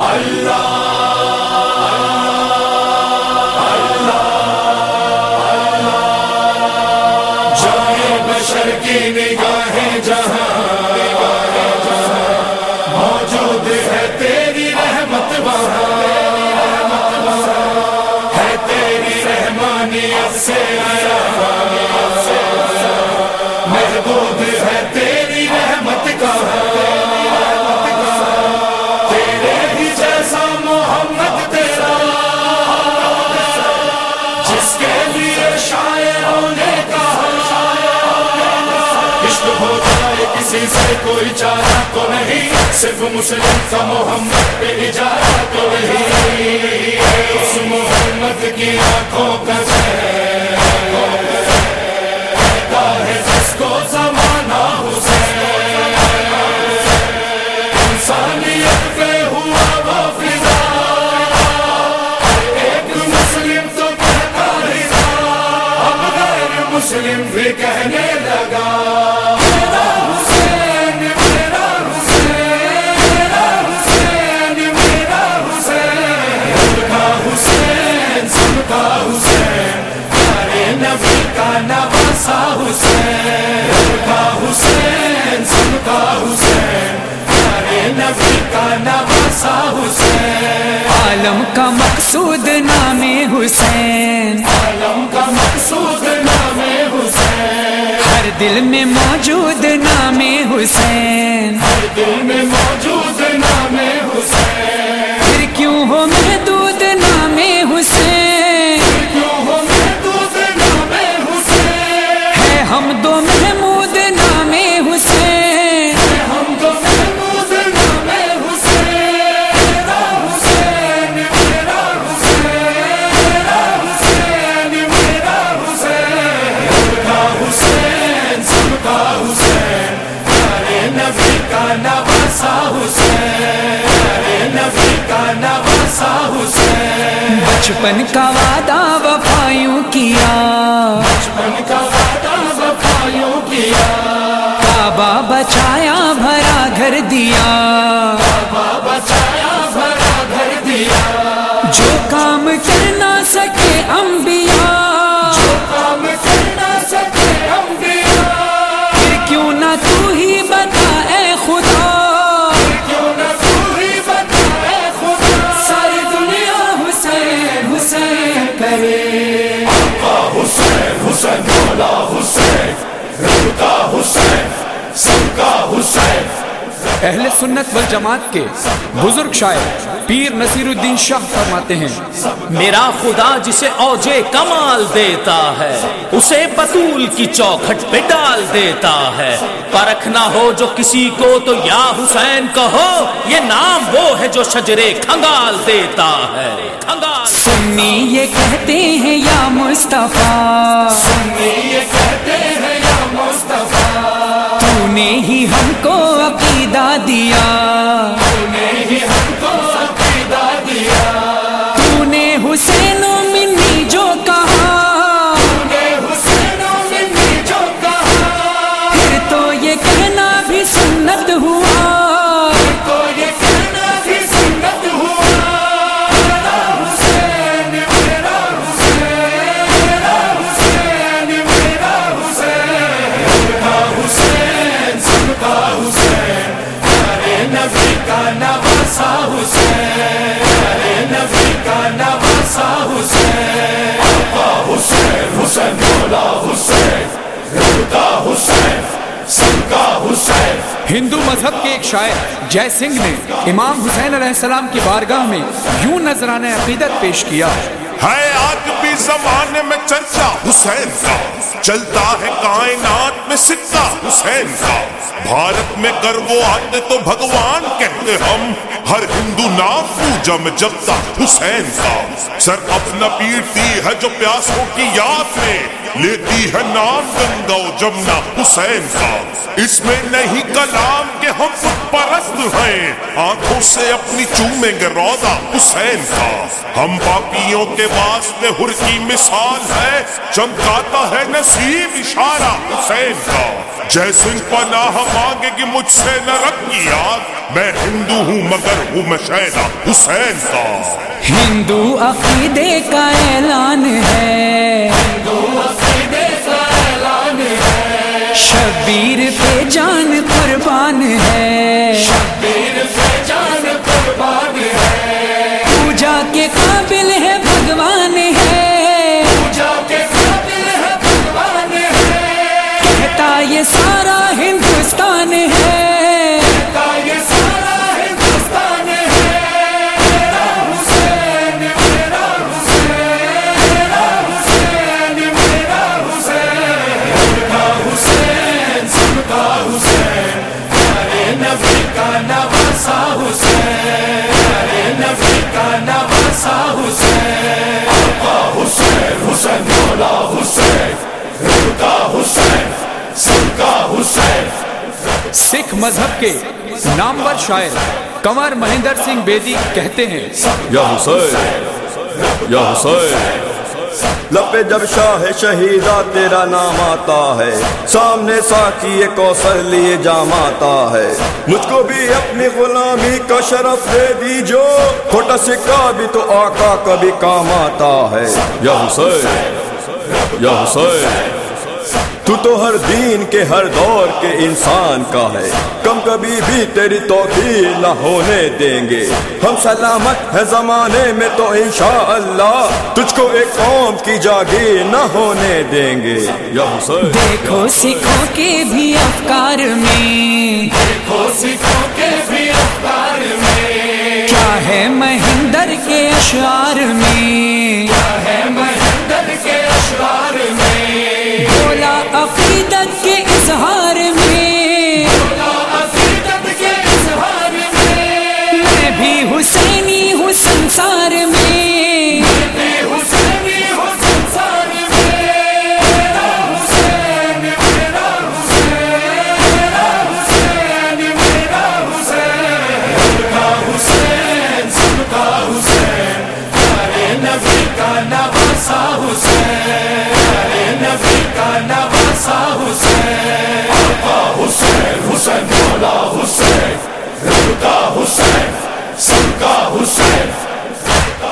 اللہ کوئی چارہ تو نہیں، صرف مسلم کا محمد پہ اجارہ تو نہیں اس محمد کی آنکھوں کا عالم کا مقصود نام حسین۔ عالم کا مقصود نام حسین۔ ہر دل میں موجود نام حسین۔ ہر دل میں موجود نام حسین۔ بچپن کا وعدہ وفایوں کیا۔ بچپن کا وعدہ وفایوں کیا۔ کعبہ بچایا بھرا گھر دیا۔ بابا بچایا بھرا گھر دیا۔ جو کام کر اہل سنت والجماعت کے بزرگ شاعر پیر نصیر الدین شاہ فرماتے ہیں میرا خدا جسے اوجے کمال دیتا ہے اسے بطول کی چوکھٹ پہ ڈال دیتا ہے۔ پرکھ نہ ہو جو کسی کو تو یا حسین کہو یہ نام وہ ہے جو شجرے کھنگال دیتا ہے۔ کھنگال۔ سنی یہ کہتے ہیں یا مصطفیٰ۔ سنی یہ کہتے ہیں یا مصطفیٰ۔ نے ہی ہم کو عقیدہ دیا۔ ہندو مذہب کے ایک شاعر جے سنگھ نے امام حسین علیہ السلام کی بارگاہ میں یوں نذرانہ عقیدت پیش کیا۔ ہے آج بھی زمانے میں چرچا۔ حسین کا چلتا ہے کائنات میں سکہ۔ حسین کا بھارت میں کر وہ آتے تو بھگوان کہتے ہم۔ ہر ہندو نام پوجا میں جگتا۔ حسین کا سر اپنا پیٹتی ہے جو پیاسوں کی یاد میں۔ لیتی ہے نام گنگا و جمنا حسین کا اس میں نہیں کلام کے ہم خود پرست ہیں۔ آنکھوں سے اپنی چومیں گے روزہ حسین کا ہم پاپیوں کے واسطے ہر کی مثال ہے۔ چمکاتا ہے نصیب اشارہ حسین کا جیسن پناہ مانگے گی مجھ سے نہ رکھی یاد۔ میں ہندو ہوں مگر ہوں میں شہدا حسین کا ہندو عقیدے کا اعلان ہے۔ شبیر پہ جان قربان ہے۔ پوجا سکھ مذہب کے نامور شاعر کنور مہندر سنگھ بیدی کہتے ہیں یا حسین یا حسین۔ لپے جب شاہ شہیدہ تیرا نام آتا ہے سامنے ساکی کوثر لیے جام آتا ہے۔ مجھ کو بھی اپنی غلامی کا شرف دے دی جو کھوٹا سکہ بھی تو آقا کبھی کام آتا ہے۔ یا حسین یا حسین۔ تو تو ہر دین کے ہر دور کے انسان کا ہے۔ کم کبھی بھی تیری توقیر نہ ہونے دیں گے۔ ہم سلامت ہے زمانے میں تو انشاءاللہ۔ تجھ کو ایک قوم کی جاگیر نہ ہونے دیں گے۔ یا حسین دیکھو سکھوں کے بھی افکار میں۔ کیا ہے مہندر کے اشعار میں؟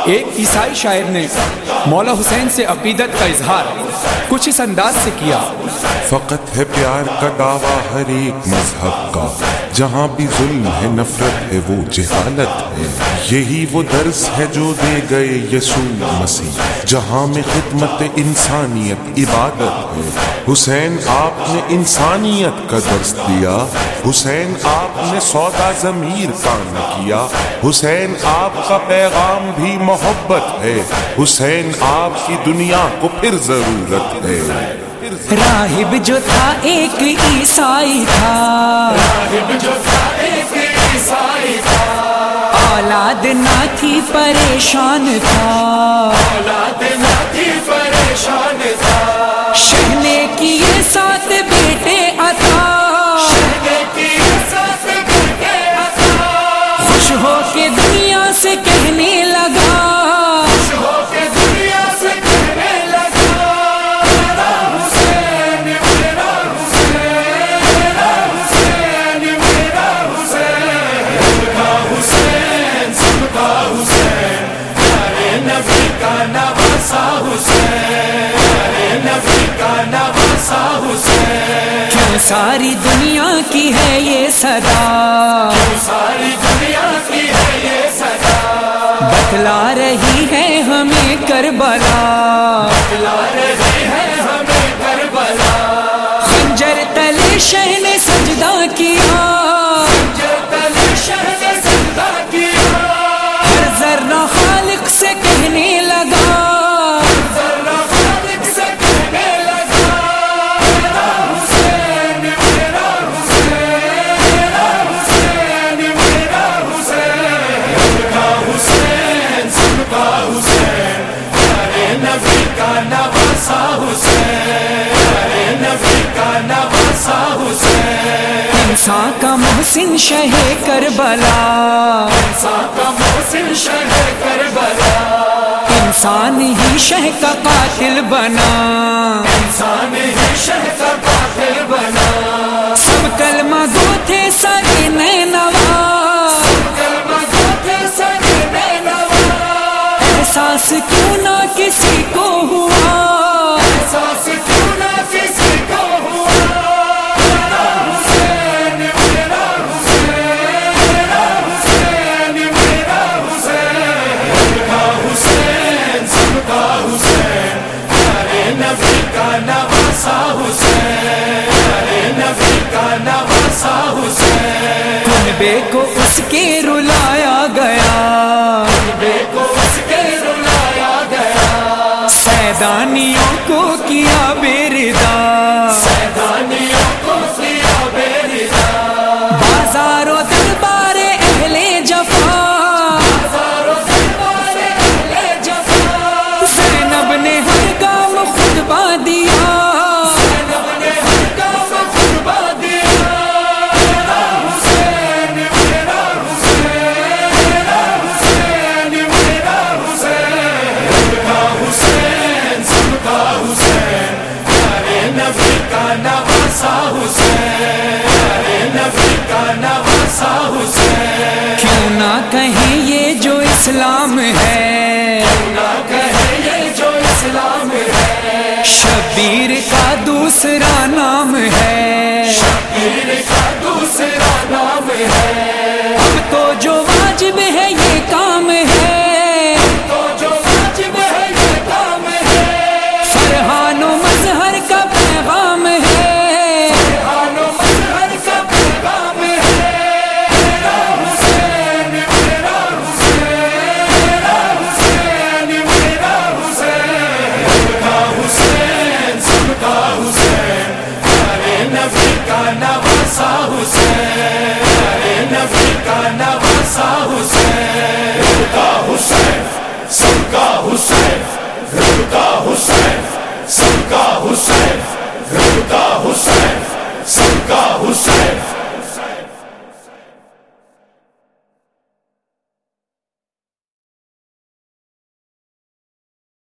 ایک عیسائی شاعر نے مولا حسین سے عقیدت کا اظہار کچھ اس انداز سے کیا۔ فقط ہے پیار کا دعویٰ ہر ایک مذہب کا، جہاں بھی ظلم ہے، نفرت ہے، وہ جہالت ہے۔ یہی وہ درس ہے جو دے گئے یسوع مسیح جہاں میں خدمت انسانیت عبادت ہے۔ حسین آپ نے انسانیت کا درس دیا۔ حسین آپ نے سودا ضمیر کا نہ کیا۔ حسین آپ کا پیغام بھی محبت ہے۔ حسین آپ کی دنیا کو پھر ضرورت ہے۔ راہب جو تھا ایک عیسائی تھا۔ اولاد نہ تھی پریشان تھا۔ شہنے کیے ساتھ بیٹے ساری دنیا کی ہے یہ صدا۔ بتلا رہی ہے ہمیں کربلا۔ خنجر تلے شہ نے سجدہ کیا انسان کا محسن شہ کربلا۔ انسان ہی شہ کا قاتل بنا۔ انسان ہی شہ کا قاتل بنا۔ حسین نبی کا نواسا حسین